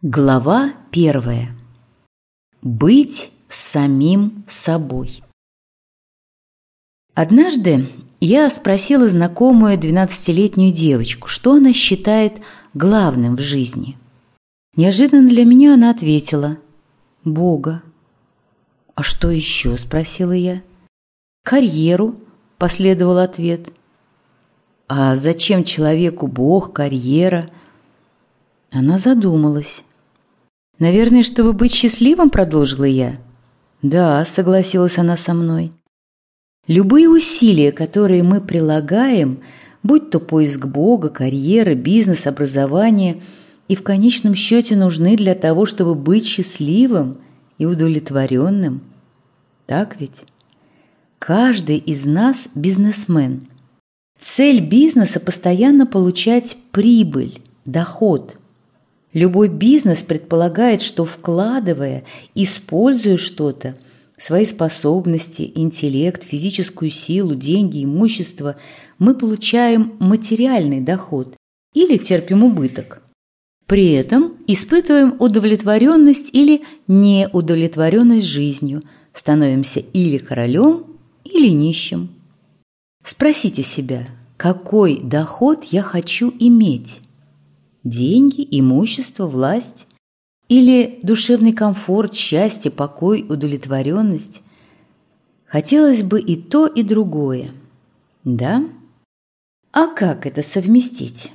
Глава первая. Быть самим собой. Однажды я спросила знакомую двенадцатилетнюю девочку, что она считает главным в жизни. Неожиданно для меня она ответила «Бога». «А что еще?» – спросила я. «Карьеру», – последовал ответ. «А зачем человеку Бог, карьера?» Она задумалась. «Наверное, чтобы быть счастливым?» – продолжила я. «Да», – согласилась она со мной. Любые усилия, которые мы прилагаем, будь то поиск Бога, карьера, бизнес, образование, и в конечном счете нужны для того, чтобы быть счастливым и удовлетворенным. Так ведь? Каждый из нас бизнесмен. Цель бизнеса – постоянно получать прибыль, доход – Любой бизнес предполагает, что вкладывая, используя что-то, свои способности, интеллект, физическую силу, деньги, имущество, мы получаем материальный доход или терпим убыток. При этом испытываем удовлетворенность или неудовлетворенность жизнью, становимся или королем, или нищим. Спросите себя, какой доход я хочу иметь? Деньги, имущество, власть или душевный комфорт, счастье, покой, удовлетворенность. Хотелось бы и то, и другое. Да? А как это совместить?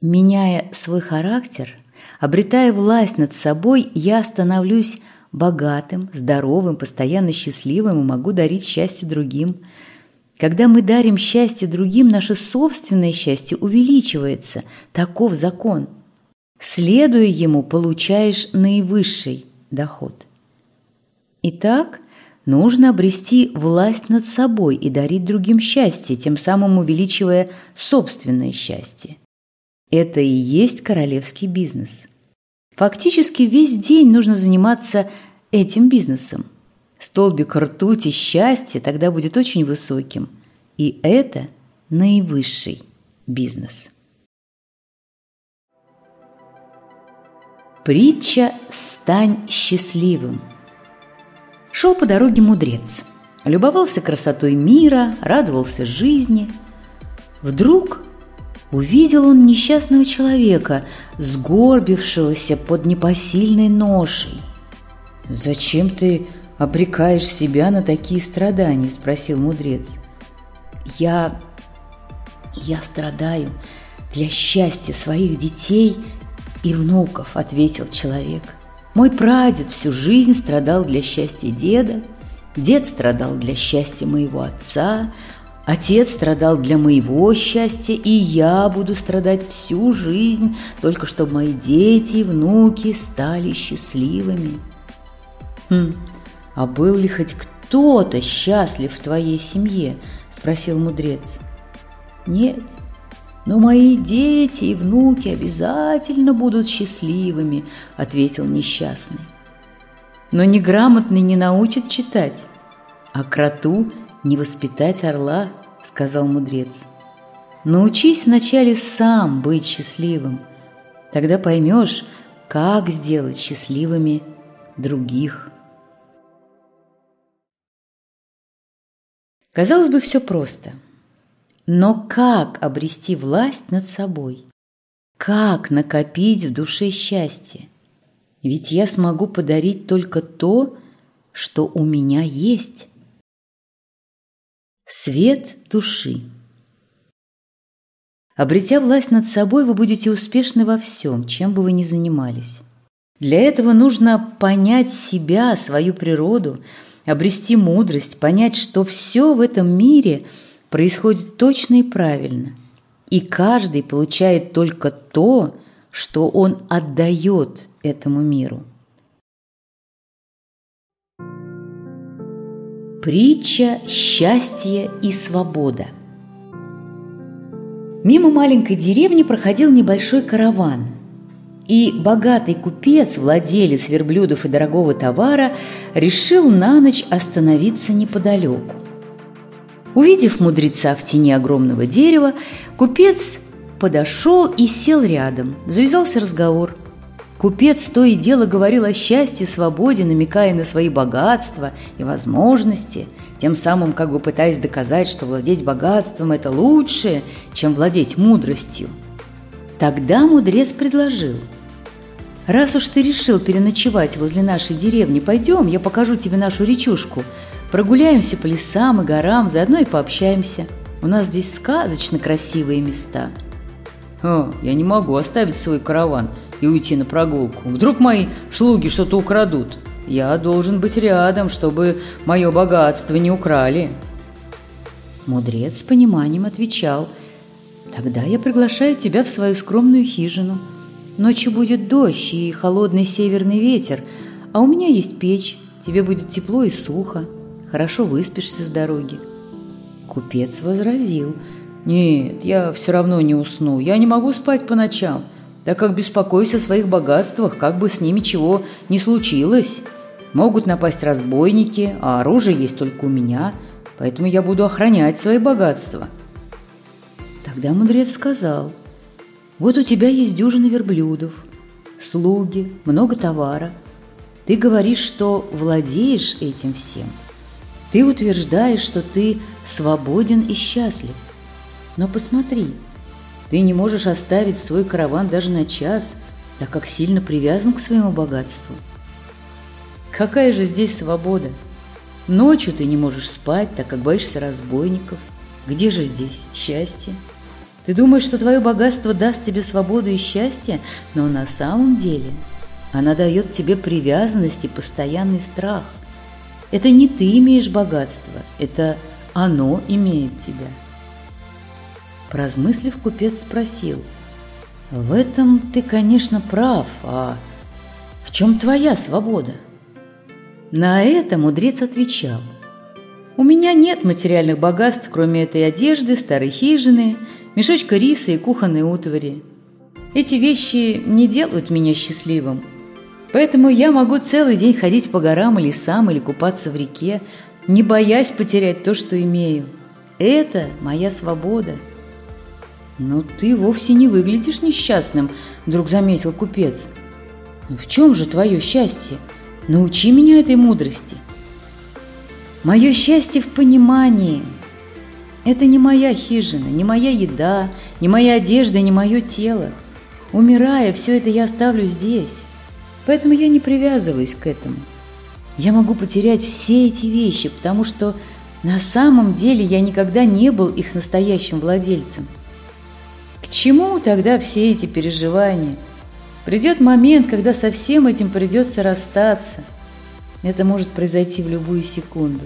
Меняя свой характер, обретая власть над собой, я становлюсь богатым, здоровым, постоянно счастливым и могу дарить счастье другим – когда мы дарим счастье другим, наше собственное счастье увеличивается. Таков закон. Следуя ему, получаешь наивысший доход. Итак, нужно обрести власть над собой и дарить другим счастье, тем самым увеличивая собственное счастье. Это и есть королевский бизнес. Фактически весь день нужно заниматься этим бизнесом – Столбик ртути счастья тогда будет очень высоким. И это наивысший бизнес. Притча «Стань счастливым». Шел по дороге мудрец. Любовался красотой мира, радовался жизни. Вдруг увидел он несчастного человека, сгорбившегося под непосильной ношей. «Зачем ты обрекаешь себя на такие страдания?» – спросил мудрец. «Я... я страдаю для счастья своих детей и внуков», – ответил человек. «Мой прадед всю жизнь страдал для счастья деда, дед страдал для счастья моего отца, Отец страдал для моего счастья, и я буду страдать всю жизнь, только чтобы мои дети и внуки стали счастливыми. Хм, «А был ли хоть кто-то счастлив в твоей семье?» – спросил мудрец. «Нет, но мои дети и внуки обязательно будут счастливыми», – ответил несчастный. «Но неграмотный не научит читать, а кроту не воспитать орла», – сказал мудрец. «Научись вначале сам быть счастливым, тогда поймешь, как сделать счастливыми других». Казалось бы, все просто. Но как обрести власть над собой? Как накопить в душе счастье? Ведь я смогу подарить только то, что у меня есть. Свет души. Обретя власть над собой, вы будете успешны во всем, чем бы вы ни занимались. Для этого нужно понять себя, свою природу – обрести мудрость, понять, что все в этом мире происходит точно и правильно, и каждый получает только то, что он отдает этому миру. Притча «Счастье и свобода» Мимо маленькой деревни проходил небольшой караван – и богатый купец, владелец верблюдов и дорогого товара, решил на ночь остановиться неподалеку. Увидев мудреца в тени огромного дерева, купец подошел и сел рядом. Завязался разговор. Купец то и дело говорил о счастье, свободе, намекая на свои богатства и возможности, тем самым как бы пытаясь доказать, что владеть богатством – это лучше, чем владеть мудростью. Тогда мудрец предложил – Раз уж ты решил переночевать возле нашей деревни, пойдем, я покажу тебе нашу речушку. Прогуляемся по лесам и горам, заодно и пообщаемся. У нас здесь сказочно красивые места. О, я не могу оставить свой караван и уйти на прогулку. Вдруг мои слуги что-то украдут. Я должен быть рядом, чтобы мое богатство не украли. Мудрец с пониманием отвечал, «Тогда я приглашаю тебя в свою скромную хижину – Ночью будет дождь и холодный северный ветер, а у меня есть печь, тебе будет тепло и сухо, хорошо выспишься с дороги». Купец возразил, «Нет, я все равно не усну, я не могу спать по ночам, так как беспокоюсь о своих богатствах, как бы с ними чего не случилось. Могут напасть разбойники, а оружие есть только у меня, поэтому я буду охранять свои богатства». Тогда мудрец сказал – вот у тебя есть дюжина верблюдов, слуги, много товара. Ты говоришь, что владеешь этим всем. Ты утверждаешь, что ты свободен и счастлив. Но посмотри, ты не можешь оставить свой караван даже на час, так как сильно привязан к своему богатству. Какая же здесь свобода? Ночью ты не можешь спать, так как боишься разбойников. Где же здесь счастье? Ты думаешь, что твое богатство даст тебе свободу и счастье, но на самом деле она дает тебе привязанность и постоянный страх. Это не ты имеешь богатство, это оно имеет тебя. Поразмыслив, купец спросил, «В этом ты, конечно, прав, а в чем твоя свобода?» На это мудрец отвечал, «У меня нет материальных богатств, кроме этой одежды, старой хижины – мешочка риса и кухонной утвари. Эти вещи не делают меня счастливым, поэтому я могу целый день ходить по горам и лесам или купаться в реке, не боясь потерять то, что имею. Это моя свобода. Но ты вовсе не выглядишь несчастным, вдруг заметил купец. В чем же твое счастье? Научи меня этой мудрости. Мое счастье в понимании – это не моя хижина, не моя еда, не моя одежда, не мое тело. Умирая, все это я оставлю здесь. Поэтому я не привязываюсь к этому. Я могу потерять все эти вещи, потому что на самом деле я никогда не был их настоящим владельцем. К чему тогда все эти переживания? Придет момент, когда со всем этим придется расстаться. Это может произойти в любую секунду.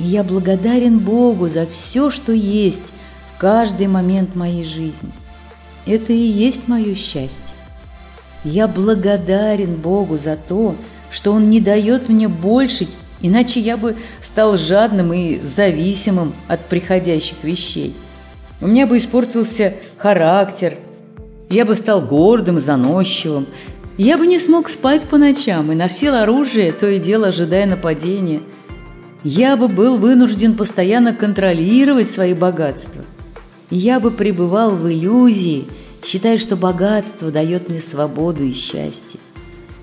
И я благодарен Богу за все, что есть в каждый момент моей жизни. Это и есть мое счастье. Я благодарен Богу за то, что Он не дает мне больше, иначе я бы стал жадным и зависимым от приходящих вещей. У меня бы испортился характер, я бы стал гордым, заносчивым, я бы не смог спать по ночам и носил оружие, то и дело ожидая нападения – я бы был вынужден постоянно контролировать свои богатства. Я бы пребывал в иллюзии, считая, что богатство дает мне свободу и счастье.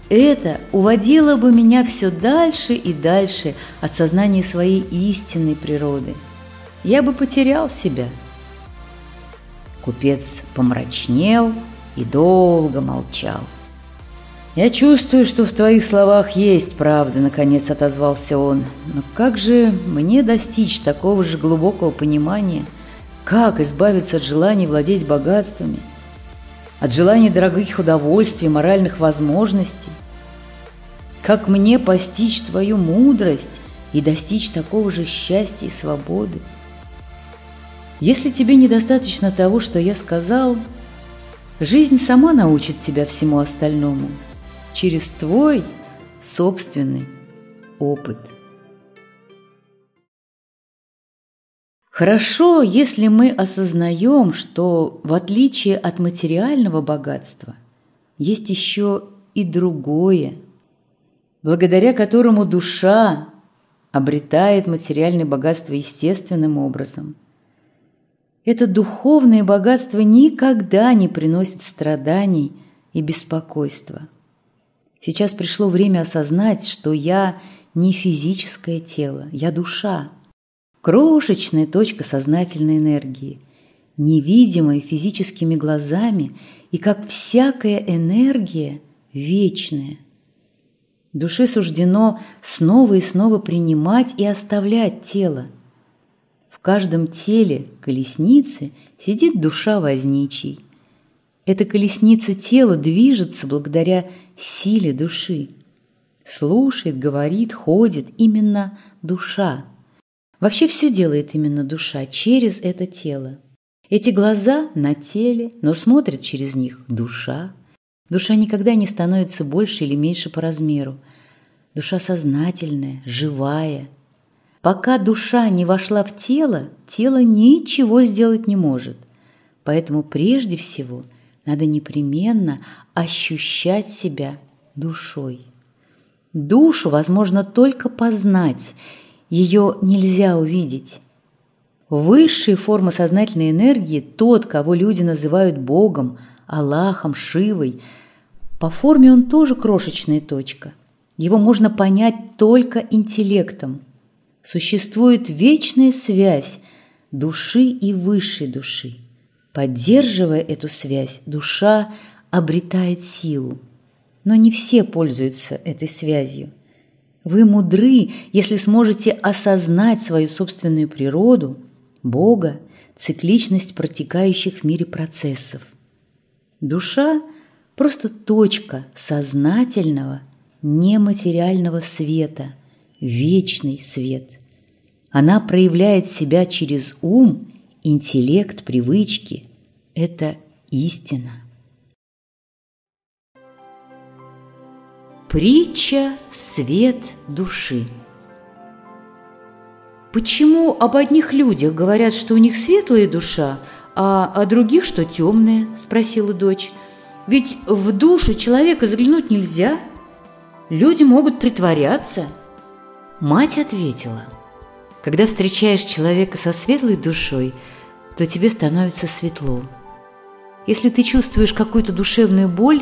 Это уводило бы меня все дальше и дальше от сознания своей истинной природы. Я бы потерял себя. Купец помрачнел и долго молчал. «Я чувствую, что в твоих словах есть правда», — наконец отозвался он. «Но как же мне достичь такого же глубокого понимания? Как избавиться от желания владеть богатствами? От желания дорогих удовольствий, моральных возможностей? Как мне постичь твою мудрость и достичь такого же счастья и свободы? Если тебе недостаточно того, что я сказал, жизнь сама научит тебя всему остальному» через твой собственный опыт. Хорошо, если мы осознаем, что в отличие от материального богатства есть еще и другое, благодаря которому душа обретает материальное богатство естественным образом. Это духовное богатство никогда не приносит страданий и беспокойства – Сейчас пришло время осознать, что я не физическое тело, я душа. Крошечная точка сознательной энергии, невидимая физическими глазами и, как всякая энергия, вечная. Душе суждено снова и снова принимать и оставлять тело. В каждом теле колесницы сидит душа возничий. Эта колесница тела движется благодаря силе души. Слушает, говорит, ходит именно душа. Вообще все делает именно душа через это тело. Эти глаза на теле, но смотрит через них душа. Душа никогда не становится больше или меньше по размеру. Душа сознательная, живая. Пока душа не вошла в тело, тело ничего сделать не может. Поэтому прежде всего надо непременно ощущать себя душой. Душу возможно только познать, ее нельзя увидеть. Высшие формы сознательной энергии – тот, кого люди называют Богом, Аллахом, Шивой. По форме он тоже крошечная точка. Его можно понять только интеллектом. Существует вечная связь души и высшей души. Поддерживая эту связь, душа обретает силу. Но не все пользуются этой связью. Вы мудры, если сможете осознать свою собственную природу, Бога, цикличность протекающих в мире процессов. Душа – просто точка сознательного, нематериального света, вечный свет. Она проявляет себя через ум, интеллект, привычки. Это истина. Притча «Свет души» «Почему об одних людях говорят, что у них светлая душа, а о других, что темная?» – спросила дочь. «Ведь в душу человека заглянуть нельзя. Люди могут притворяться». Мать ответила, «Когда встречаешь человека со светлой душой, то тебе становится светло. Если ты чувствуешь какую-то душевную боль,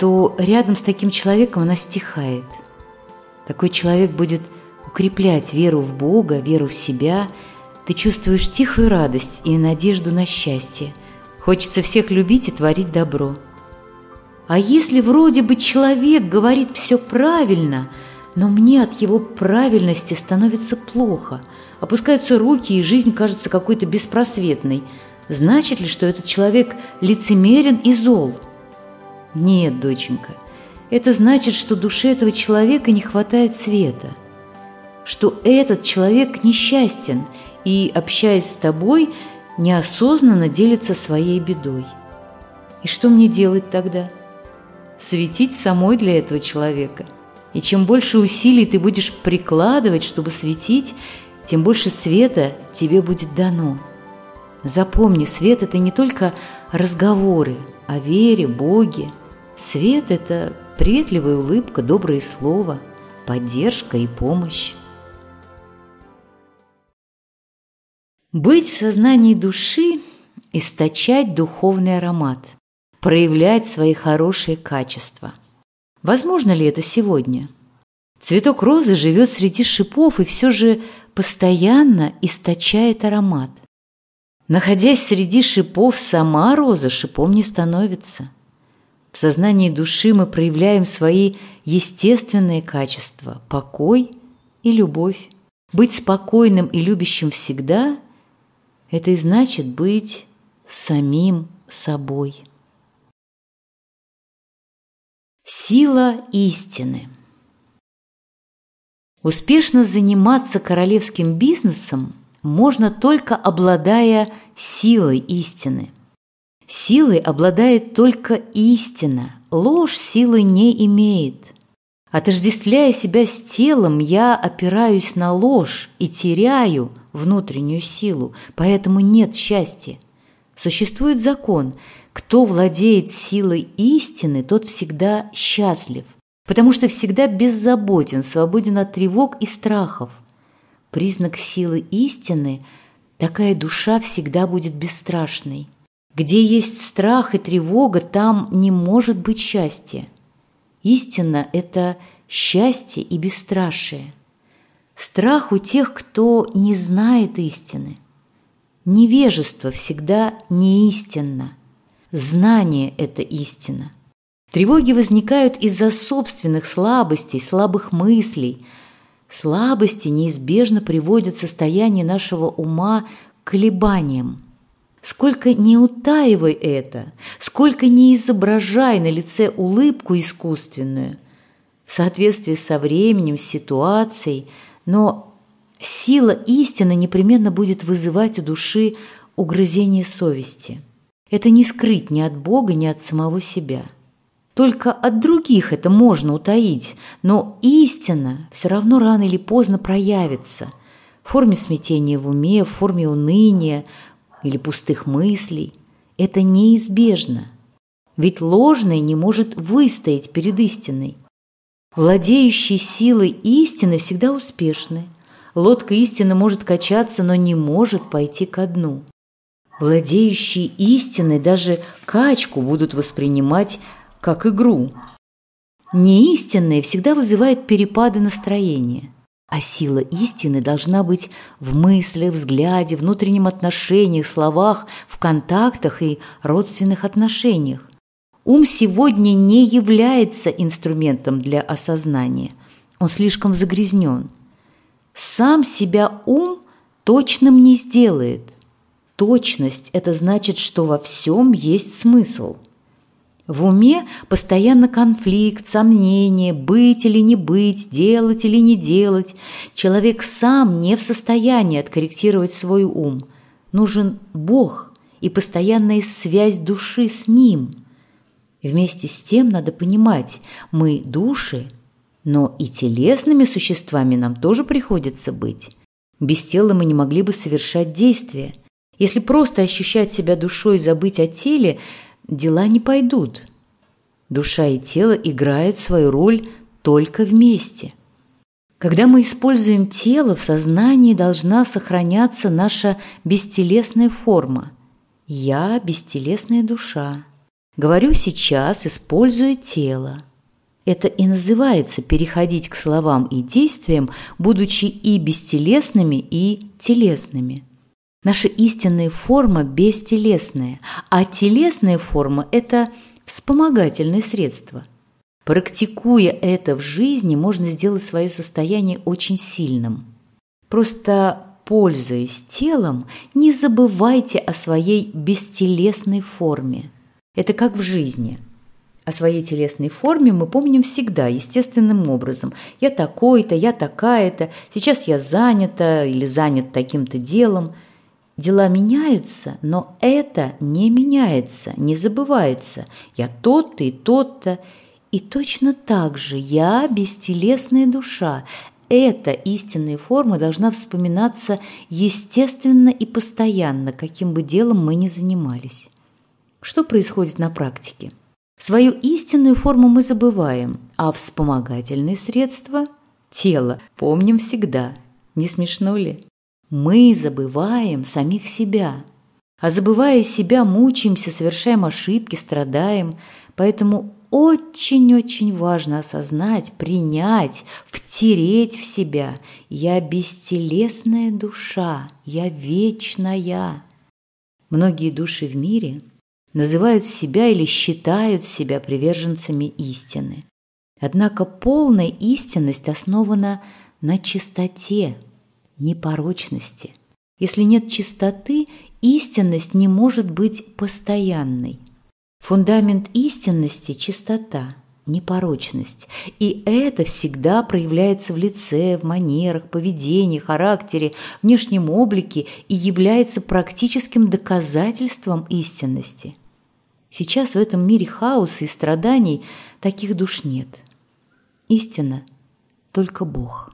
то рядом с таким человеком она стихает. Такой человек будет укреплять веру в Бога, веру в себя. Ты чувствуешь тихую радость и надежду на счастье. Хочется всех любить и творить добро. А если вроде бы человек говорит все правильно, но мне от его правильности становится плохо, опускаются руки и жизнь кажется какой-то беспросветной, значит ли, что этот человек лицемерен и зол – нет, доченька, это значит, что душе этого человека не хватает света, что этот человек несчастен и, общаясь с тобой, неосознанно делится своей бедой. И что мне делать тогда? Светить самой для этого человека. И чем больше усилий ты будешь прикладывать, чтобы светить, тем больше света тебе будет дано. Запомни, свет – это не только разговоры о вере, Боге – Свет – это приветливая улыбка, доброе слово, поддержка и помощь. Быть в сознании души – источать духовный аромат, проявлять свои хорошие качества. Возможно ли это сегодня? Цветок розы живет среди шипов и все же постоянно источает аромат. Находясь среди шипов, сама роза шипом не становится – в сознании души мы проявляем свои естественные качества – покой и любовь. Быть спокойным и любящим всегда – это и значит быть самим собой. Сила истины Успешно заниматься королевским бизнесом можно только обладая силой истины – Силой обладает только истина, ложь силы не имеет. Отождествляя себя с телом, я опираюсь на ложь и теряю внутреннюю силу, поэтому нет счастья. Существует закон – кто владеет силой истины, тот всегда счастлив, потому что всегда беззаботен, свободен от тревог и страхов. Признак силы истины – такая душа всегда будет бесстрашной – где есть страх и тревога, там не может быть счастья. Истина – это счастье и бесстрашие. Страх у тех, кто не знает истины. Невежество всегда не истинно. Знание – это истина. Тревоги возникают из-за собственных слабостей, слабых мыслей. Слабости неизбежно приводят состояние нашего ума к колебаниям. Сколько не утаивай это, сколько не изображай на лице улыбку искусственную, в соответствии со временем, с ситуацией, но сила истины непременно будет вызывать у души угрызение совести. Это не скрыть ни от Бога, ни от самого себя. Только от других это можно утаить, но истина все равно рано или поздно проявится в форме смятения в уме, в форме уныния, или пустых мыслей. Это неизбежно. Ведь ложное не может выстоять перед истиной. Владеющие силой истины всегда успешны. Лодка истины может качаться, но не может пойти ко дну. Владеющие истиной даже качку будут воспринимать как игру. Неистинное всегда вызывает перепады настроения – а сила истины должна быть в мысли, взгляде, внутреннем отношении, словах, в контактах и родственных отношениях. Ум сегодня не является инструментом для осознания. Он слишком загрязнен. Сам себя ум точным не сделает. Точность – это значит, что во всем есть смысл – в уме постоянно конфликт, сомнение, быть или не быть, делать или не делать. Человек сам не в состоянии откорректировать свой ум. Нужен Бог и постоянная связь души с Ним. Вместе с тем надо понимать, мы души, но и телесными существами нам тоже приходится быть. Без тела мы не могли бы совершать действия. Если просто ощущать себя душой и забыть о теле – дела не пойдут. Душа и тело играют свою роль только вместе. Когда мы используем тело, в сознании должна сохраняться наша бестелесная форма. Я – бестелесная душа. Говорю сейчас, используя тело. Это и называется переходить к словам и действиям, будучи и бестелесными, и телесными – Наша истинная форма бестелесная, а телесная форма – это вспомогательное средство. Практикуя это в жизни, можно сделать свое состояние очень сильным. Просто пользуясь телом, не забывайте о своей бестелесной форме. Это как в жизни. О своей телесной форме мы помним всегда, естественным образом. Я такой-то, я такая-то, сейчас я занята или занят таким-то делом – Дела меняются, но это не меняется, не забывается. Я тот-то и тот-то. И точно так же я бестелесная душа. Эта истинная форма должна вспоминаться естественно и постоянно, каким бы делом мы ни занимались. Что происходит на практике? Свою истинную форму мы забываем, а вспомогательные средства – тело – помним всегда. Не смешно ли? Мы забываем самих себя. А забывая себя, мучаемся, совершаем ошибки, страдаем. Поэтому очень-очень важно осознать, принять, втереть в себя. Я бестелесная душа, я вечная. Многие души в мире называют себя или считают себя приверженцами истины. Однако полная истинность основана на чистоте, непорочности. Если нет чистоты, истинность не может быть постоянной. Фундамент истинности – чистота, непорочность. И это всегда проявляется в лице, в манерах, поведении, характере, внешнем облике и является практическим доказательством истинности. Сейчас в этом мире хаоса и страданий таких душ нет. Истина – только Бог.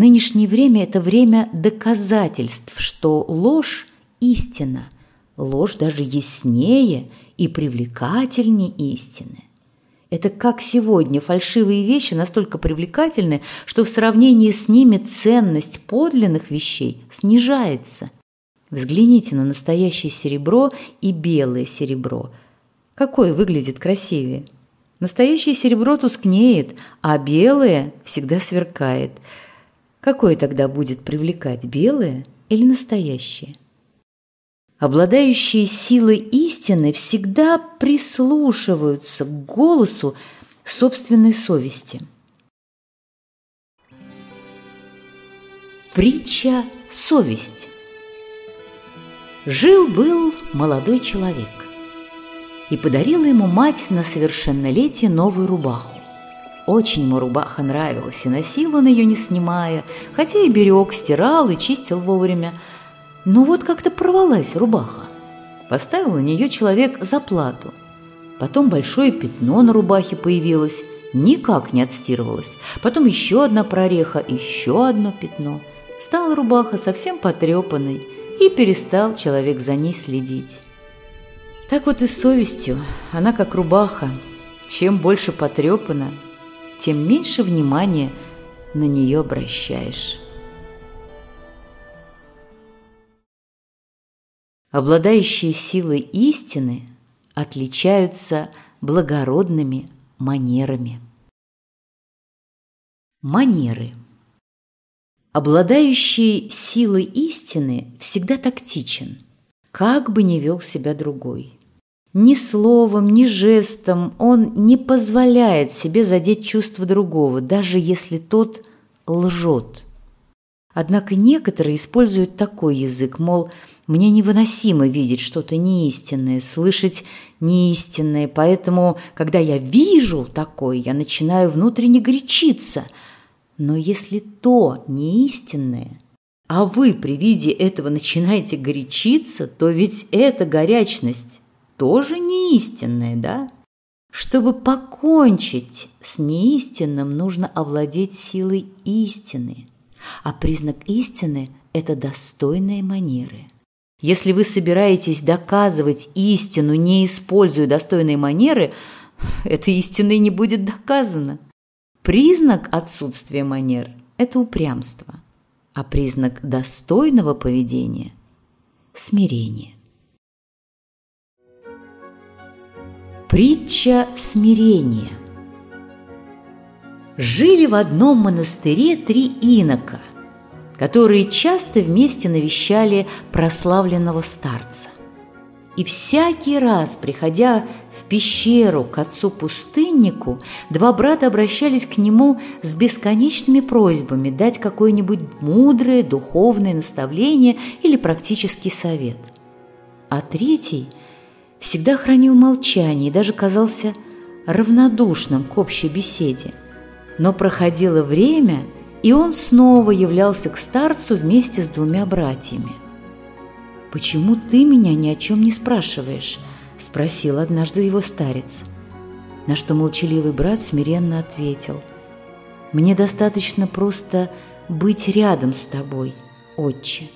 Нынешнее время – это время доказательств, что ложь – истина, ложь даже яснее и привлекательнее истины. Это как сегодня фальшивые вещи настолько привлекательны, что в сравнении с ними ценность подлинных вещей снижается. Взгляните на настоящее серебро и белое серебро. Какое выглядит красивее? Настоящее серебро тускнеет, а белое всегда сверкает. Какое тогда будет привлекать, белое или настоящее? Обладающие силой истины всегда прислушиваются к голосу собственной совести. Притча «Совесть». Жил-был молодой человек и подарила ему мать на совершеннолетие новую рубаху. Очень ему рубаха нравилась, и носил он ее не снимая, хотя и берег, стирал и чистил вовремя. Но вот как-то порвалась рубаха. Поставил на нее человек заплату. Потом большое пятно на рубахе появилось, никак не отстирывалось. Потом еще одна прореха, еще одно пятно. Стала рубаха совсем потрепанной, и перестал человек за ней следить. Так вот и с совестью, она как рубаха, чем больше потрепана, тем меньше внимания на нее обращаешь. Обладающие силой истины отличаются благородными манерами. Манеры. Обладающий силой истины всегда тактичен, как бы ни вел себя другой. Ни словом, ни жестом он не позволяет себе задеть чувства другого, даже если тот лжет. Однако некоторые используют такой язык, мол, мне невыносимо видеть что-то неистинное, слышать неистинное, поэтому, когда я вижу такое, я начинаю внутренне горячиться. Но если то неистинное, а вы при виде этого начинаете горячиться, то ведь эта горячность тоже неистинное, да? Чтобы покончить с неистинным, нужно овладеть силой истины. А признак истины – это достойные манеры. Если вы собираетесь доказывать истину, не используя достойные манеры, этой истиной не будет доказано. Признак отсутствия манер – это упрямство, а признак достойного поведения – смирение. Притча смирения. Жили в одном монастыре три инока, которые часто вместе навещали прославленного старца. И всякий раз, приходя в пещеру к отцу-пустыннику, два брата обращались к нему с бесконечными просьбами дать какое-нибудь мудрое духовное наставление или практический совет. А третий – всегда хранил молчание и даже казался равнодушным к общей беседе. Но проходило время, и он снова являлся к старцу вместе с двумя братьями. «Почему ты меня ни о чем не спрашиваешь?» – спросил однажды его старец. На что молчаливый брат смиренно ответил. «Мне достаточно просто быть рядом с тобой, отче».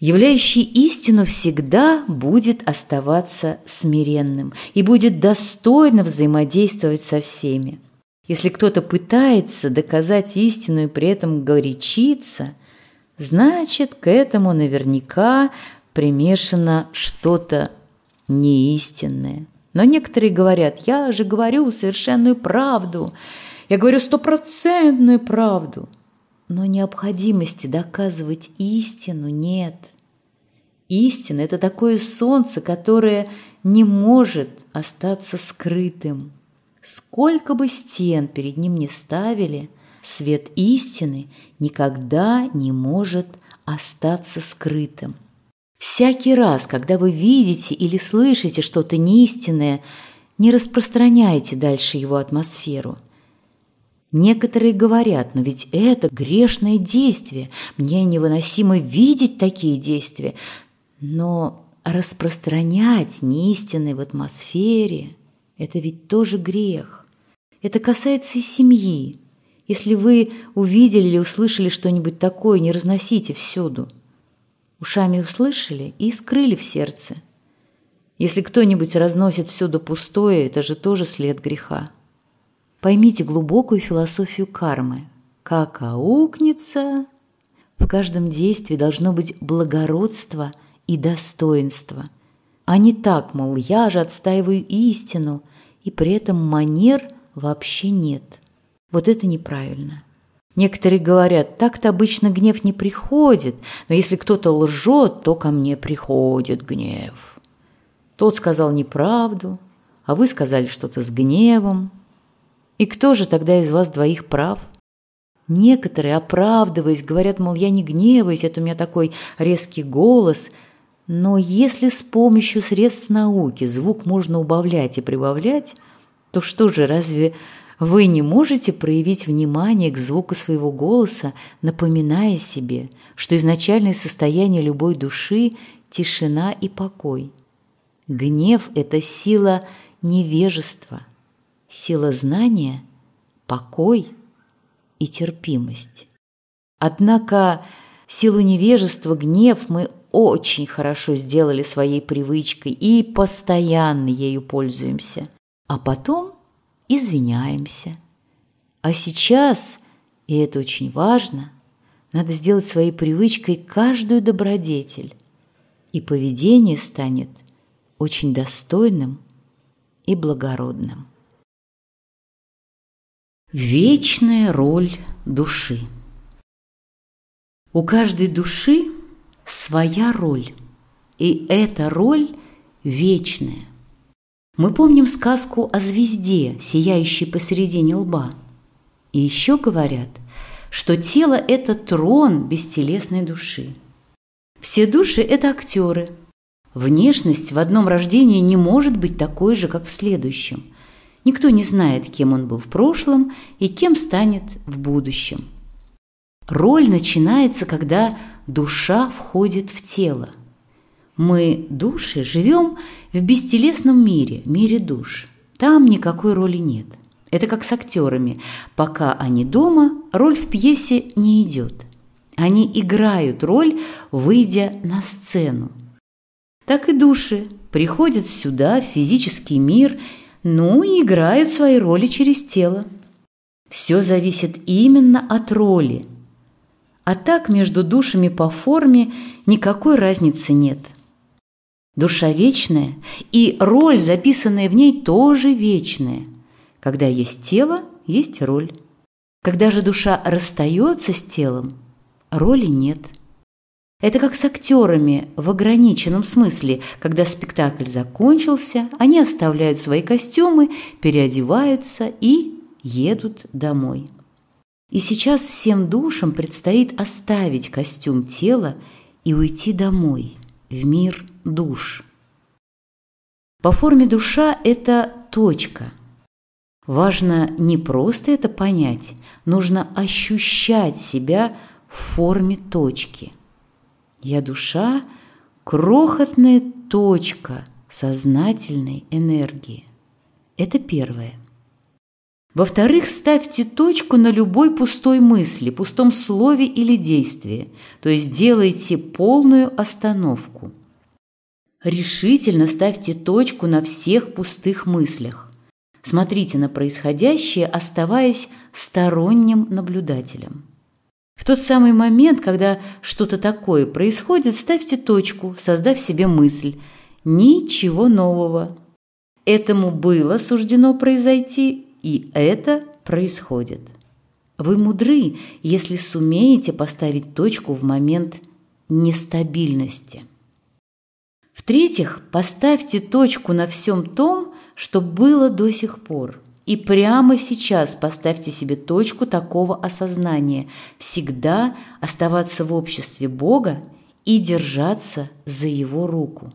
Являющий истину всегда будет оставаться смиренным и будет достойно взаимодействовать со всеми. Если кто-то пытается доказать истину и при этом горячится, значит, к этому наверняка примешано что-то неистинное. Но некоторые говорят, я же говорю совершенную правду, я говорю стопроцентную правду – но необходимости доказывать истину нет. Истина – это такое солнце, которое не может остаться скрытым. Сколько бы стен перед ним не ставили, свет истины никогда не может остаться скрытым. Всякий раз, когда вы видите или слышите что-то неистинное, не распространяйте дальше его атмосферу – Некоторые говорят, но ведь это грешное действие, мне невыносимо видеть такие действия. Но распространять неистины в атмосфере – это ведь тоже грех. Это касается и семьи. Если вы увидели или услышали что-нибудь такое, не разносите всюду. Ушами услышали и скрыли в сердце. Если кто-нибудь разносит всюду пустое, это же тоже след греха. Поймите глубокую философию кармы. Как аукнется, в каждом действии должно быть благородство и достоинство. А не так, мол, я же отстаиваю истину, и при этом манер вообще нет. Вот это неправильно. Некоторые говорят, так-то обычно гнев не приходит, но если кто-то лжет, то ко мне приходит гнев. Тот сказал неправду, а вы сказали что-то с гневом. И кто же тогда из вас двоих прав? Некоторые, оправдываясь, говорят, мол, я не гневаюсь, это у меня такой резкий голос. Но если с помощью средств науки звук можно убавлять и прибавлять, то что же, разве вы не можете проявить внимание к звуку своего голоса, напоминая себе, что изначальное состояние любой души – тишина и покой? Гнев – это сила невежества, сила знания – покой – и терпимость. Однако силу невежества, гнев мы очень хорошо сделали своей привычкой и постоянно ею пользуемся, а потом извиняемся. А сейчас, и это очень важно, надо сделать своей привычкой каждую добродетель, и поведение станет очень достойным и благородным. Вечная роль души. У каждой души своя роль, и эта роль вечная. Мы помним сказку о звезде, сияющей посередине лба. И еще говорят, что тело – это трон бестелесной души. Все души – это актеры. Внешность в одном рождении не может быть такой же, как в следующем – Никто не знает, кем он был в прошлом и кем станет в будущем. Роль начинается, когда душа входит в тело. Мы, души, живем в бестелесном мире, мире душ. Там никакой роли нет. Это как с актерами. Пока они дома, роль в пьесе не идет. Они играют роль, выйдя на сцену. Так и души приходят сюда, в физический мир – ну и играют свои роли через тело. Все зависит именно от роли. А так между душами по форме никакой разницы нет. Душа вечная, и роль, записанная в ней, тоже вечная. Когда есть тело, есть роль. Когда же душа расстается с телом, роли нет – это как с актерами в ограниченном смысле. Когда спектакль закончился, они оставляют свои костюмы, переодеваются и едут домой. И сейчас всем душам предстоит оставить костюм тела и уйти домой, в мир душ. По форме душа – это точка. Важно не просто это понять, нужно ощущать себя в форме точки – я душа – крохотная точка сознательной энергии. Это первое. Во-вторых, ставьте точку на любой пустой мысли, пустом слове или действии, то есть делайте полную остановку. Решительно ставьте точку на всех пустых мыслях. Смотрите на происходящее, оставаясь сторонним наблюдателем. В тот самый момент, когда что-то такое происходит, ставьте точку, создав себе мысль. Ничего нового. Этому было суждено произойти, и это происходит. Вы мудры, если сумеете поставить точку в момент нестабильности. В-третьих, поставьте точку на всем том, что было до сих пор – и прямо сейчас поставьте себе точку такого осознания. Всегда оставаться в обществе Бога и держаться за Его руку.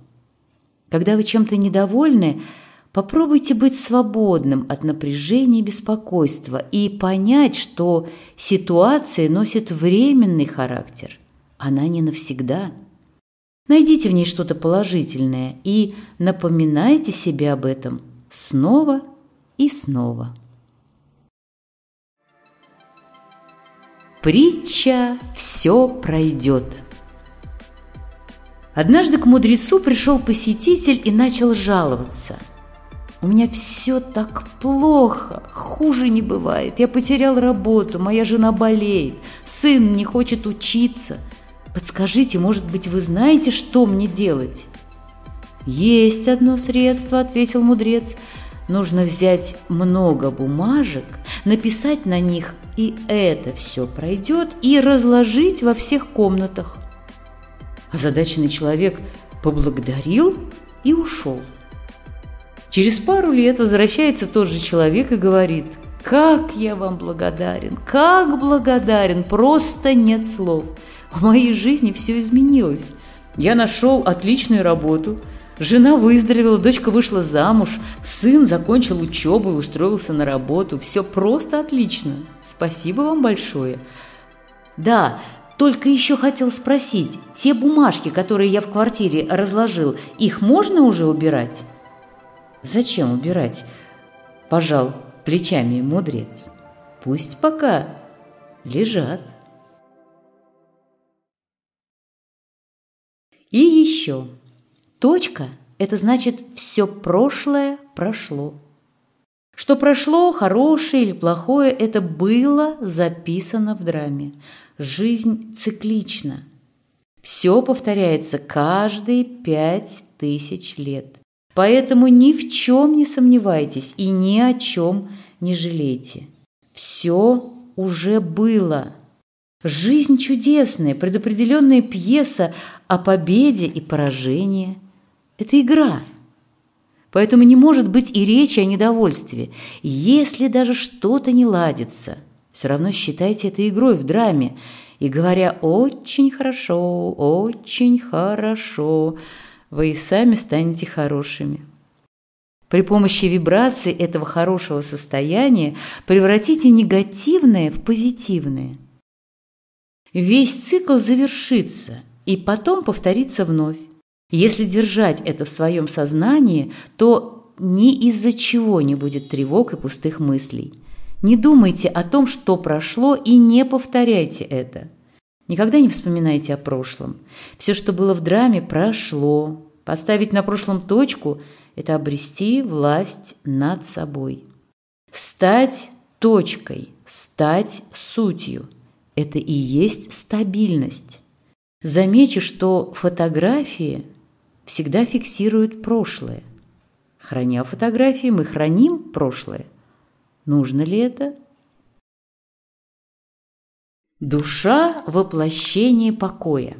Когда вы чем-то недовольны, попробуйте быть свободным от напряжения и беспокойства и понять, что ситуация носит временный характер. Она не навсегда. Найдите в ней что-то положительное и напоминайте себе об этом снова и снова. Притча «Все пройдет». Однажды к мудрецу пришел посетитель и начал жаловаться. «У меня все так плохо, хуже не бывает. Я потерял работу, моя жена болеет, сын не хочет учиться. Подскажите, может быть, вы знаете, что мне делать?» «Есть одно средство», – ответил мудрец. «Нужно взять много бумажек, написать на них, и это все пройдет, и разложить во всех комнатах». Озадаченный человек поблагодарил и ушел. Через пару лет возвращается тот же человек и говорит, «Как я вам благодарен, как благодарен, просто нет слов. В моей жизни все изменилось. Я нашел отличную работу, жена выздоровела, дочка вышла замуж, сын закончил учебу и устроился на работу. Все просто отлично. Спасибо вам большое». Да, только еще хотел спросить, те бумажки, которые я в квартире разложил, их можно уже убирать? Зачем убирать? Пожал плечами мудрец. Пусть пока лежат. И еще. Точка – это значит все прошлое прошло. Что прошло, хорошее или плохое, это было записано в драме. Жизнь циклична. Все повторяется каждые пять тысяч лет. Поэтому ни в чем не сомневайтесь и ни о чем не жалейте. Все уже было. Жизнь чудесная, предопределенная пьеса о победе и поражении. Это игра. Поэтому не может быть и речи о недовольстве. Если даже что-то не ладится, все равно считайте это игрой в драме. И говоря «очень хорошо, очень хорошо», вы и сами станете хорошими. При помощи вибрации этого хорошего состояния превратите негативное в позитивное. Весь цикл завершится и потом повторится вновь. Если держать это в своем сознании, то ни из-за чего не будет тревог и пустых мыслей. Не думайте о том, что прошло, и не повторяйте это – Никогда не вспоминайте о прошлом. Все, что было в драме, прошло. Поставить на прошлом точку – это обрести власть над собой. Стать точкой, стать сутью – это и есть стабильность. Замечу, что фотографии всегда фиксируют прошлое. Храня фотографии, мы храним прошлое. Нужно ли это? Душа – воплощение покоя.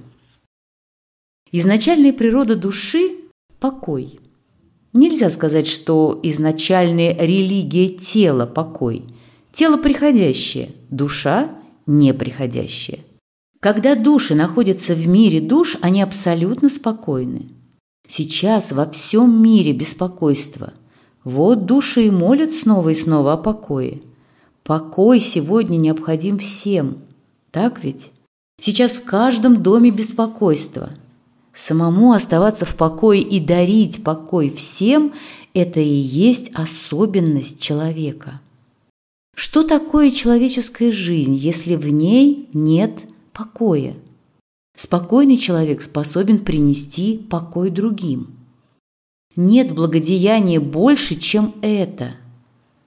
Изначальная природа души – покой. Нельзя сказать, что изначальная религия тела – покой. Тело приходящее, душа – неприходящая. Когда души находятся в мире душ, они абсолютно спокойны. Сейчас во всем мире беспокойство. Вот души и молят снова и снова о покое. Покой сегодня необходим всем – так ведь? Сейчас в каждом доме беспокойство. Самому оставаться в покое и дарить покой всем – это и есть особенность человека. Что такое человеческая жизнь, если в ней нет покоя? Спокойный человек способен принести покой другим. Нет благодеяния больше, чем это –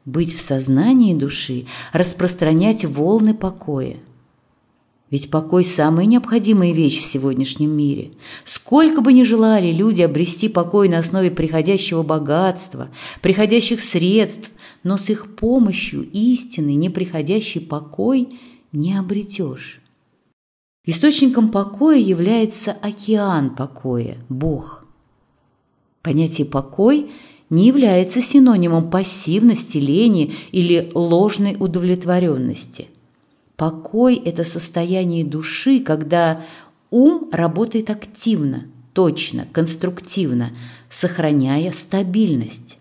быть в сознании души, распространять волны покоя. Ведь покой – самая необходимая вещь в сегодняшнем мире. Сколько бы ни желали люди обрести покой на основе приходящего богатства, приходящих средств, но с их помощью истинный неприходящий покой не обретешь. Источником покоя является океан покоя – Бог. Понятие «покой» не является синонимом пассивности, лени или ложной удовлетворенности – Покой – это состояние души, когда ум работает активно, точно, конструктивно, сохраняя стабильность.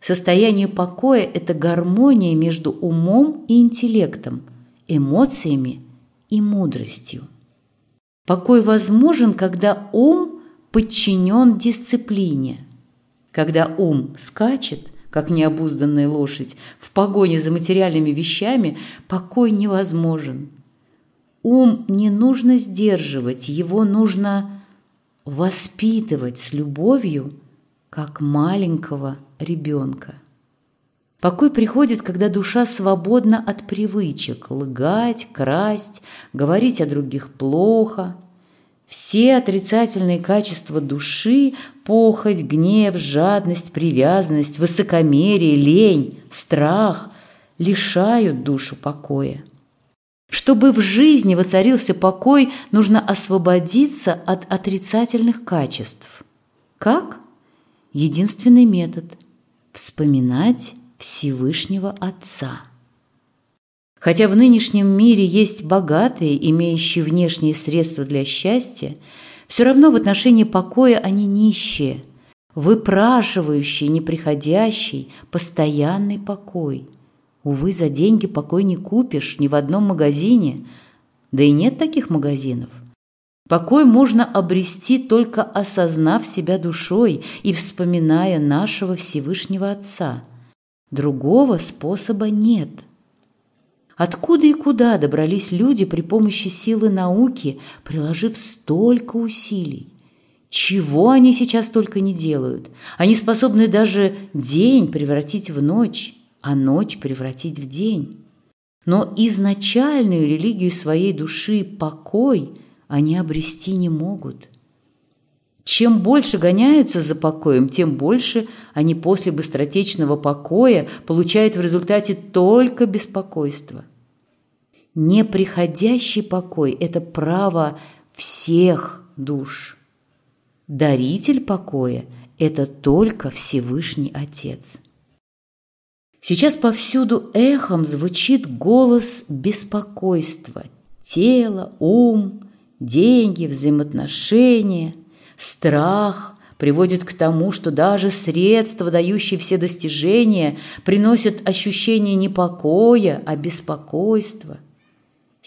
Состояние покоя – это гармония между умом и интеллектом, эмоциями и мудростью. Покой возможен, когда ум подчинен дисциплине. Когда ум скачет – как необузданная лошадь, в погоне за материальными вещами, покой невозможен. Ум не нужно сдерживать, его нужно воспитывать с любовью, как маленького ребенка. Покой приходит, когда душа свободна от привычек – лгать, красть, говорить о других плохо. Все отрицательные качества души – похоть, гнев, жадность, привязанность, высокомерие, лень, страх – лишают душу покоя. Чтобы в жизни воцарился покой, нужно освободиться от отрицательных качеств. Как? Единственный метод – вспоминать Всевышнего Отца. Хотя в нынешнем мире есть богатые, имеющие внешние средства для счастья, все равно в отношении покоя они нищие, выпрашивающие неприходящий, постоянный покой. Увы, за деньги покой не купишь ни в одном магазине, да и нет таких магазинов. Покой можно обрести только осознав себя душой и вспоминая нашего Всевышнего Отца. Другого способа нет – Откуда и куда добрались люди при помощи силы науки, приложив столько усилий? Чего они сейчас только не делают? Они способны даже день превратить в ночь, а ночь превратить в день. Но изначальную религию своей души, покой, они обрести не могут. Чем больше гоняются за покоем, тем больше они после быстротечного покоя получают в результате только беспокойство. Неприходящий покой – это право всех душ. Даритель покоя – это только Всевышний Отец. Сейчас повсюду эхом звучит голос беспокойства. Тело, ум, деньги, взаимоотношения, страх приводит к тому, что даже средства, дающие все достижения, приносят ощущение не покоя, а беспокойства –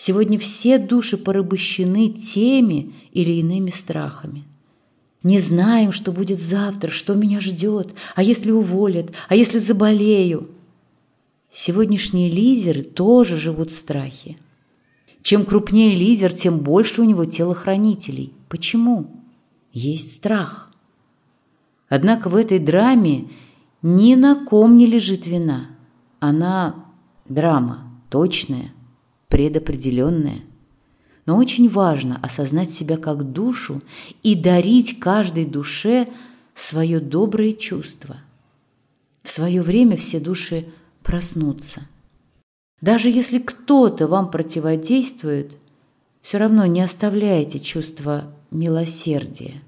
Сегодня все души порабощены теми или иными страхами. Не знаем, что будет завтра, что меня ждет, а если уволят, а если заболею. Сегодняшние лидеры тоже живут в страхе. Чем крупнее лидер, тем больше у него телохранителей. Почему? Есть страх. Однако в этой драме ни на ком не лежит вина. Она драма, точная – предопределенное. Но очень важно осознать себя как душу и дарить каждой душе свое доброе чувство. В свое время все души проснутся. Даже если кто-то вам противодействует, все равно не оставляйте чувство милосердия.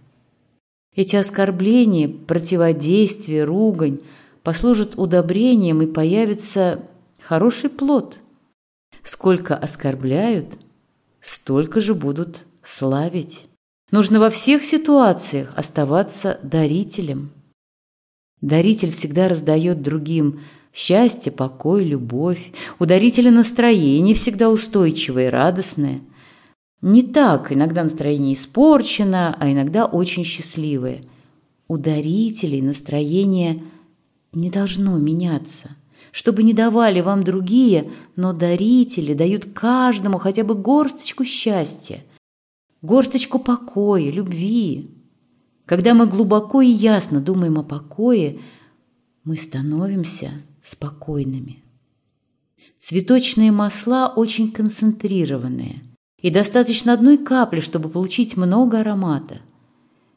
Эти оскорбления, противодействие, ругань послужат удобрением и появится хороший плод – Сколько оскорбляют, столько же будут славить. Нужно во всех ситуациях оставаться дарителем. Даритель всегда раздает другим счастье, покой, любовь. У дарителя настроение всегда устойчивое и радостное. Не так, иногда настроение испорчено, а иногда очень счастливое. У дарителей настроение не должно меняться – чтобы не давали вам другие, но дарители дают каждому хотя бы горсточку счастья, горсточку покоя, любви. Когда мы глубоко и ясно думаем о покое, мы становимся спокойными. Цветочные масла очень концентрированные, и достаточно одной капли, чтобы получить много аромата.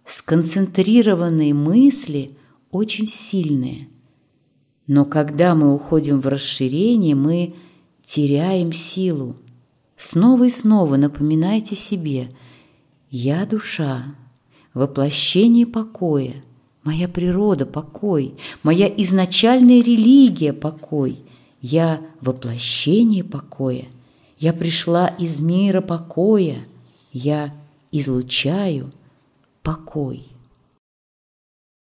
Сконцентрированные мысли очень сильные – но когда мы уходим в расширение, мы теряем силу. Снова и снова напоминайте себе «Я душа, воплощение покоя, моя природа – покой, моя изначальная религия – покой, я воплощение покоя, я пришла из мира покоя, я излучаю покой».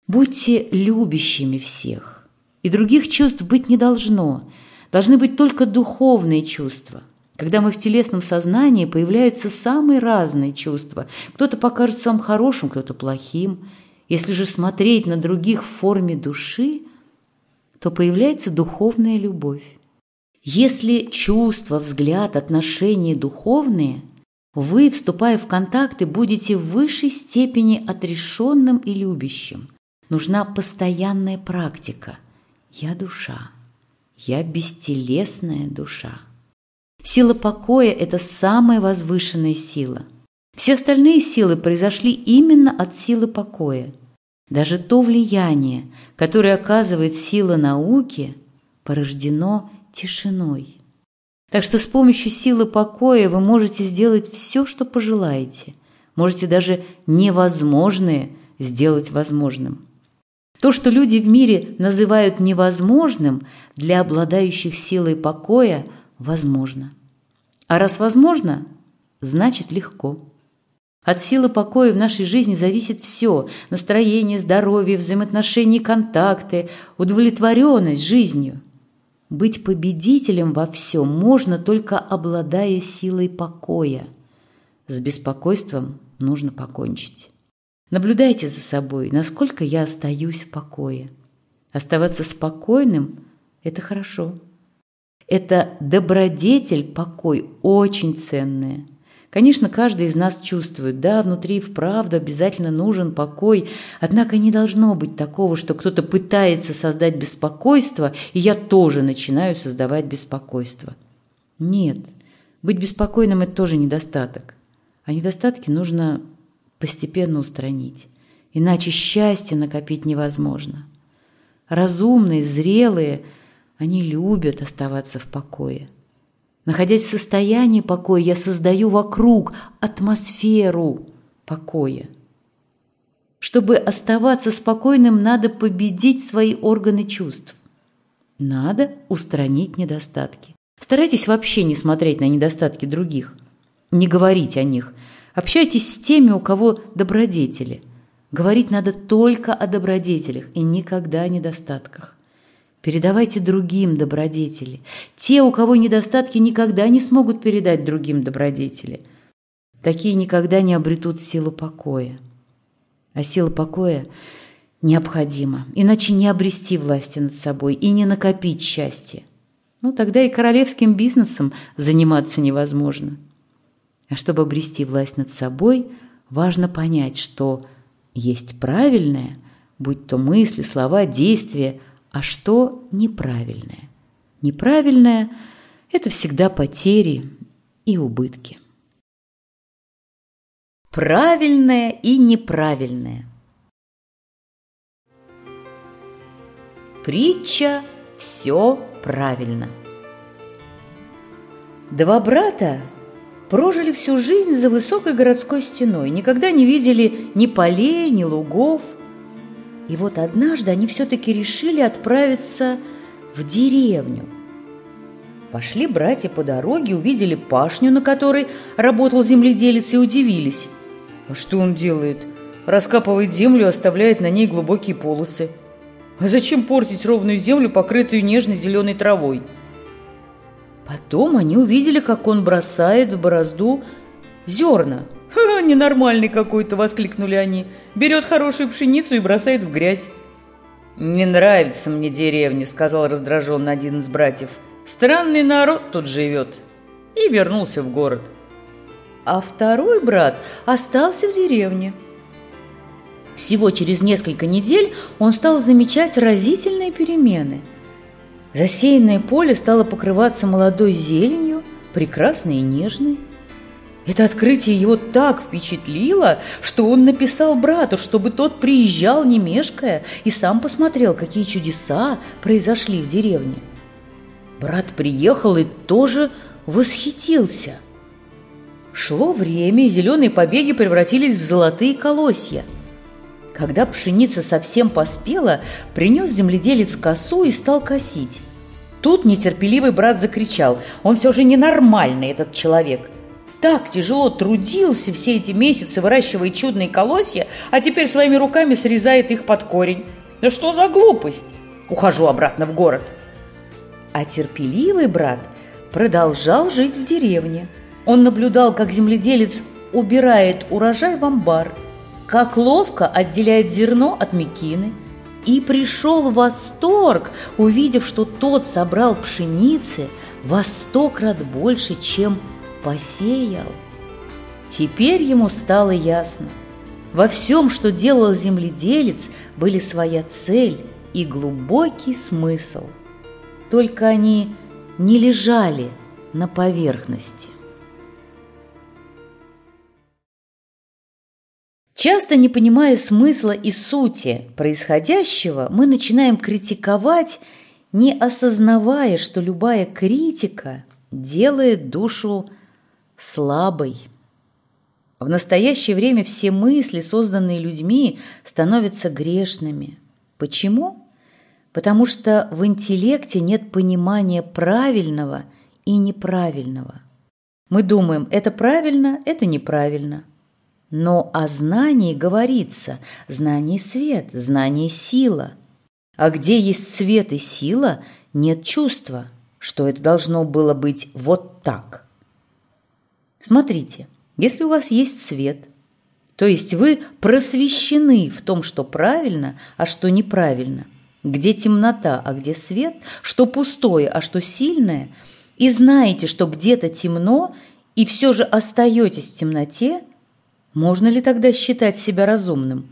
Будьте любящими всех, и других чувств быть не должно. Должны быть только духовные чувства. Когда мы в телесном сознании, появляются самые разные чувства. Кто-то покажется вам хорошим, кто-то плохим. Если же смотреть на других в форме души, то появляется духовная любовь. Если чувство, взгляд, отношения духовные, вы, вступая в контакты, будете в высшей степени отрешенным и любящим. Нужна постоянная практика – я душа. Я бестелесная душа. Сила покоя – это самая возвышенная сила. Все остальные силы произошли именно от силы покоя. Даже то влияние, которое оказывает сила науки, порождено тишиной. Так что с помощью силы покоя вы можете сделать все, что пожелаете. Можете даже невозможное сделать возможным. То, что люди в мире называют невозможным, для обладающих силой покоя возможно. А раз возможно, значит легко. От силы покоя в нашей жизни зависит все – настроение, здоровье, взаимоотношения, контакты, удовлетворенность жизнью. Быть победителем во всем можно только обладая силой покоя. С беспокойством нужно покончить. Наблюдайте за собой, насколько я остаюсь в покое. Оставаться спокойным – это хорошо. Это добродетель, покой очень ценная. Конечно, каждый из нас чувствует, да, внутри вправду обязательно нужен покой, однако не должно быть такого, что кто-то пытается создать беспокойство, и я тоже начинаю создавать беспокойство. Нет, быть беспокойным – это тоже недостаток. А недостатки нужно постепенно устранить. Иначе счастье накопить невозможно. Разумные, зрелые, они любят оставаться в покое. Находясь в состоянии покоя, я создаю вокруг атмосферу покоя. Чтобы оставаться спокойным, надо победить свои органы чувств. Надо устранить недостатки. Старайтесь вообще не смотреть на недостатки других, не говорить о них – Общайтесь с теми, у кого добродетели. Говорить надо только о добродетелях и никогда о недостатках. Передавайте другим добродетели. Те, у кого недостатки, никогда не смогут передать другим добродетели. Такие никогда не обретут силу покоя. А сила покоя необходима, иначе не обрести власти над собой и не накопить счастье. Ну, тогда и королевским бизнесом заниматься невозможно. А чтобы обрести власть над собой, важно понять, что есть правильное, будь то мысли, слова, действия, а что неправильное. Неправильное – это всегда потери и убытки. Правильное и неправильное. Притча «Все правильно». Два брата прожили всю жизнь за высокой городской стеной, никогда не видели ни полей, ни лугов. И вот однажды они все-таки решили отправиться в деревню. Пошли братья по дороге, увидели пашню, на которой работал земледелец, и удивились. А что он делает? Раскапывает землю, оставляет на ней глубокие полосы. А зачем портить ровную землю, покрытую нежной зеленой травой? Потом они увидели, как он бросает в борозду зерна. «Ха, ненормальный какой-то!» – воскликнули они. «Берет хорошую пшеницу и бросает в грязь». «Не нравится мне деревня», – сказал раздраженно один из братьев. «Странный народ тут живет». И вернулся в город. А второй брат остался в деревне. Всего через несколько недель он стал замечать разительные перемены – Засеянное поле стало покрываться молодой зеленью, прекрасной и нежной. Это открытие его так впечатлило, что он написал брату, чтобы тот приезжал, не мешкая, и сам посмотрел, какие чудеса произошли в деревне. Брат приехал и тоже восхитился. Шло время, и зеленые побеги превратились в золотые колосья. Когда пшеница совсем поспела, принес земледелец косу и стал косить. Тут нетерпеливый брат закричал. Он все же ненормальный, этот человек. Так тяжело трудился все эти месяцы, выращивая чудные колосья, а теперь своими руками срезает их под корень. Да что за глупость? Ухожу обратно в город. А терпеливый брат продолжал жить в деревне. Он наблюдал, как земледелец убирает урожай в амбар, как ловко отделяет зерно от мекины – и пришел в восторг, увидев, что тот собрал пшеницы во сто крат больше, чем посеял. Теперь ему стало ясно. Во всем, что делал земледелец, были своя цель и глубокий смысл. Только они не лежали на поверхности. Часто, не понимая смысла и сути происходящего, мы начинаем критиковать, не осознавая, что любая критика делает душу слабой. В настоящее время все мысли, созданные людьми, становятся грешными. Почему? Потому что в интеллекте нет понимания правильного и неправильного. Мы думаем, это правильно, это неправильно – но о знании говорится «знание – свет, знание – сила». А где есть свет и сила, нет чувства, что это должно было быть вот так. Смотрите, если у вас есть свет, то есть вы просвещены в том, что правильно, а что неправильно, где темнота, а где свет, что пустое, а что сильное, и знаете, что где-то темно, и все же остаетесь в темноте – можно ли тогда считать себя разумным?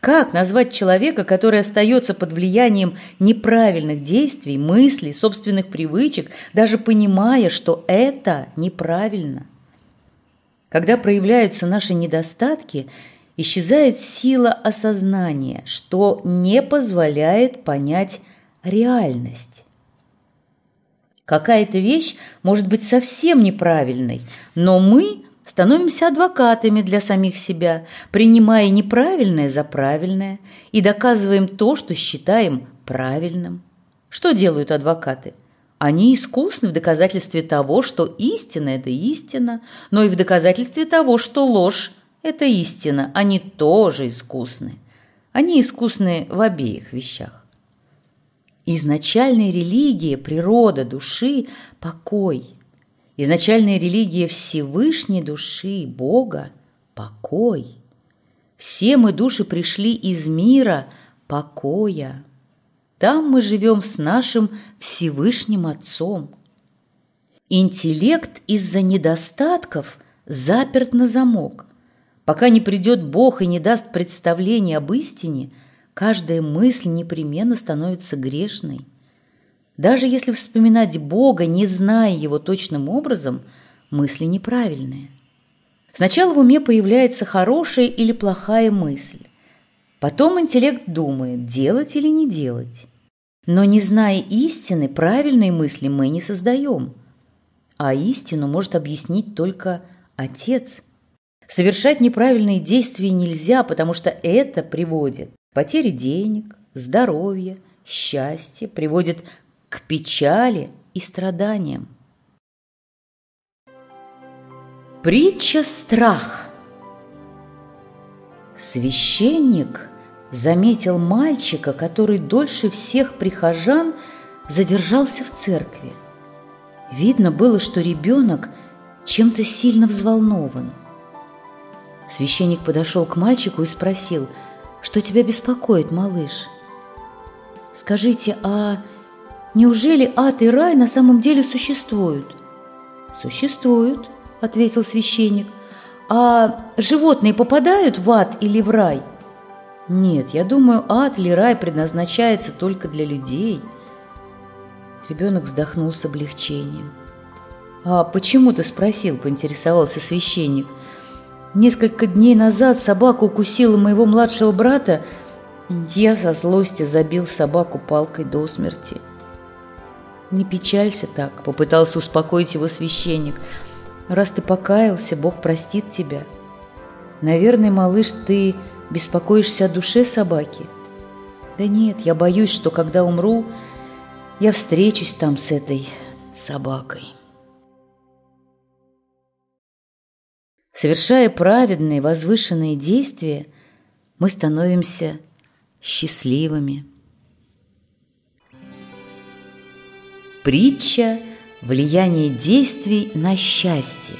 Как назвать человека, который остается под влиянием неправильных действий, мыслей, собственных привычек, даже понимая, что это неправильно? Когда проявляются наши недостатки, исчезает сила осознания, что не позволяет понять реальность. Какая-то вещь может быть совсем неправильной, но мы становимся адвокатами для самих себя, принимая неправильное за правильное и доказываем то, что считаем правильным. Что делают адвокаты? Они искусны в доказательстве того, что истина – это истина, но и в доказательстве того, что ложь – это истина. Они тоже искусны. Они искусны в обеих вещах. Изначальная религия, природа души – покой – Изначальная религия Всевышней души, Бога – покой. Все мы души пришли из мира покоя. Там мы живем с нашим Всевышним Отцом. Интеллект из-за недостатков заперт на замок. Пока не придет Бог и не даст представления об истине, каждая мысль непременно становится грешной. Даже если вспоминать Бога, не зная Его точным образом, мысли неправильные. Сначала в уме появляется хорошая или плохая мысль. Потом интеллект думает, делать или не делать. Но не зная истины, правильные мысли мы не создаем. А истину может объяснить только Отец. Совершать неправильные действия нельзя, потому что это приводит к потере денег, здоровья, счастья, приводит к печали и страданиям. Притча «Страх». Священник заметил мальчика, который дольше всех прихожан задержался в церкви. Видно было, что ребенок чем-то сильно взволнован. Священник подошел к мальчику и спросил, что тебя беспокоит, малыш? Скажите, а Неужели ад и рай на самом деле существуют? Существуют, ответил священник. А животные попадают в ад или в рай? Нет, я думаю, ад или рай предназначается только для людей. Ребенок вздохнул с облегчением. «А почему ты спросил?» – поинтересовался священник. «Несколько дней назад собака укусила моего младшего брата. Я со злости забил собаку палкой до смерти». «Не печалься так», — попытался успокоить его священник. «Раз ты покаялся, Бог простит тебя. Наверное, малыш, ты беспокоишься о душе собаки?» «Да нет, я боюсь, что когда умру, я встречусь там с этой собакой». Совершая праведные, возвышенные действия, мы становимся счастливыми. Притча «Влияние действий на счастье».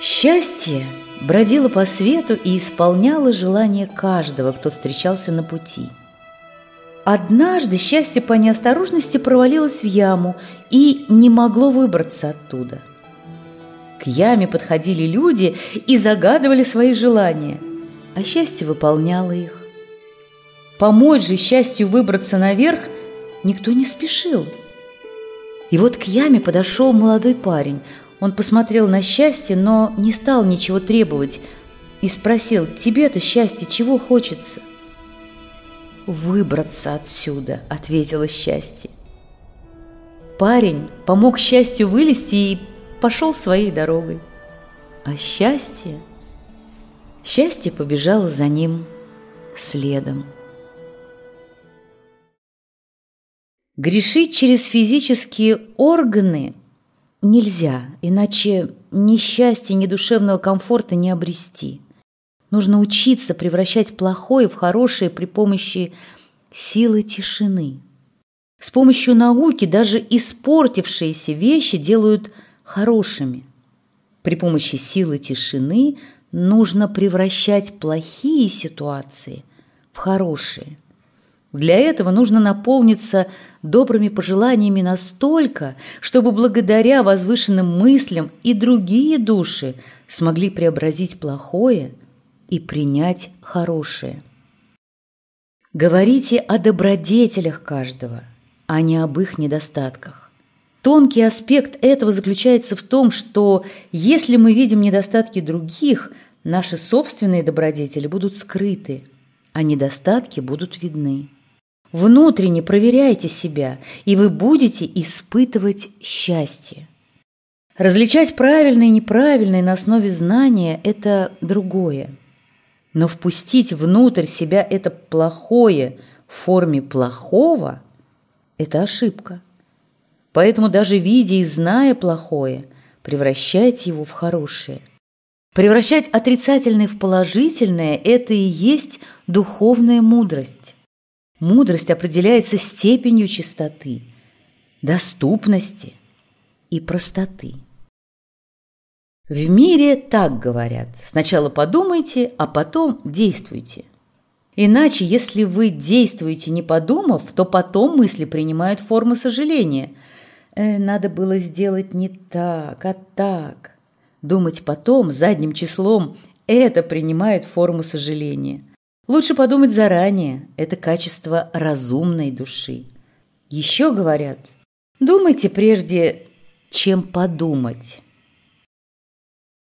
Счастье бродило по свету и исполняло желания каждого, кто встречался на пути. Однажды счастье по неосторожности провалилось в яму и не могло выбраться оттуда. К яме подходили люди и загадывали свои желания, а счастье выполняло их. Помочь же счастью выбраться наверх – никто не спешил. И вот к яме подошел молодой парень. Он посмотрел на счастье, но не стал ничего требовать. и спросил, «Тебе-то счастье чего хочется?» «Выбраться отсюда», — ответила счастье. Парень помог счастью вылезти и пошел своей дорогой. А счастье... Счастье побежало за ним следом. Грешить через физические органы нельзя, иначе ни счастья, ни душевного комфорта не обрести. Нужно учиться превращать плохое в хорошее при помощи силы тишины. С помощью науки даже испортившиеся вещи делают хорошими. При помощи силы тишины нужно превращать плохие ситуации в хорошие. Для этого нужно наполниться добрыми пожеланиями настолько, чтобы благодаря возвышенным мыслям и другие души смогли преобразить плохое и принять хорошее. Говорите о добродетелях каждого, а не об их недостатках. Тонкий аспект этого заключается в том, что если мы видим недостатки других, наши собственные добродетели будут скрыты, а недостатки будут видны. Внутренне проверяйте себя, и вы будете испытывать счастье. Различать правильное и неправильное на основе знания – это другое. Но впустить внутрь себя это плохое в форме плохого – это ошибка. Поэтому даже видя и зная плохое, превращайте его в хорошее. Превращать отрицательное в положительное – это и есть духовная мудрость. Мудрость определяется степенью чистоты, доступности и простоты. В мире так говорят. Сначала подумайте, а потом действуйте. Иначе, если вы действуете не подумав, то потом мысли принимают формы сожаления. Э, надо было сделать не так, а так. Думать потом, задним числом, это принимает форму сожаления. Лучше подумать заранее. Это качество разумной души. Еще говорят, думайте прежде, чем подумать.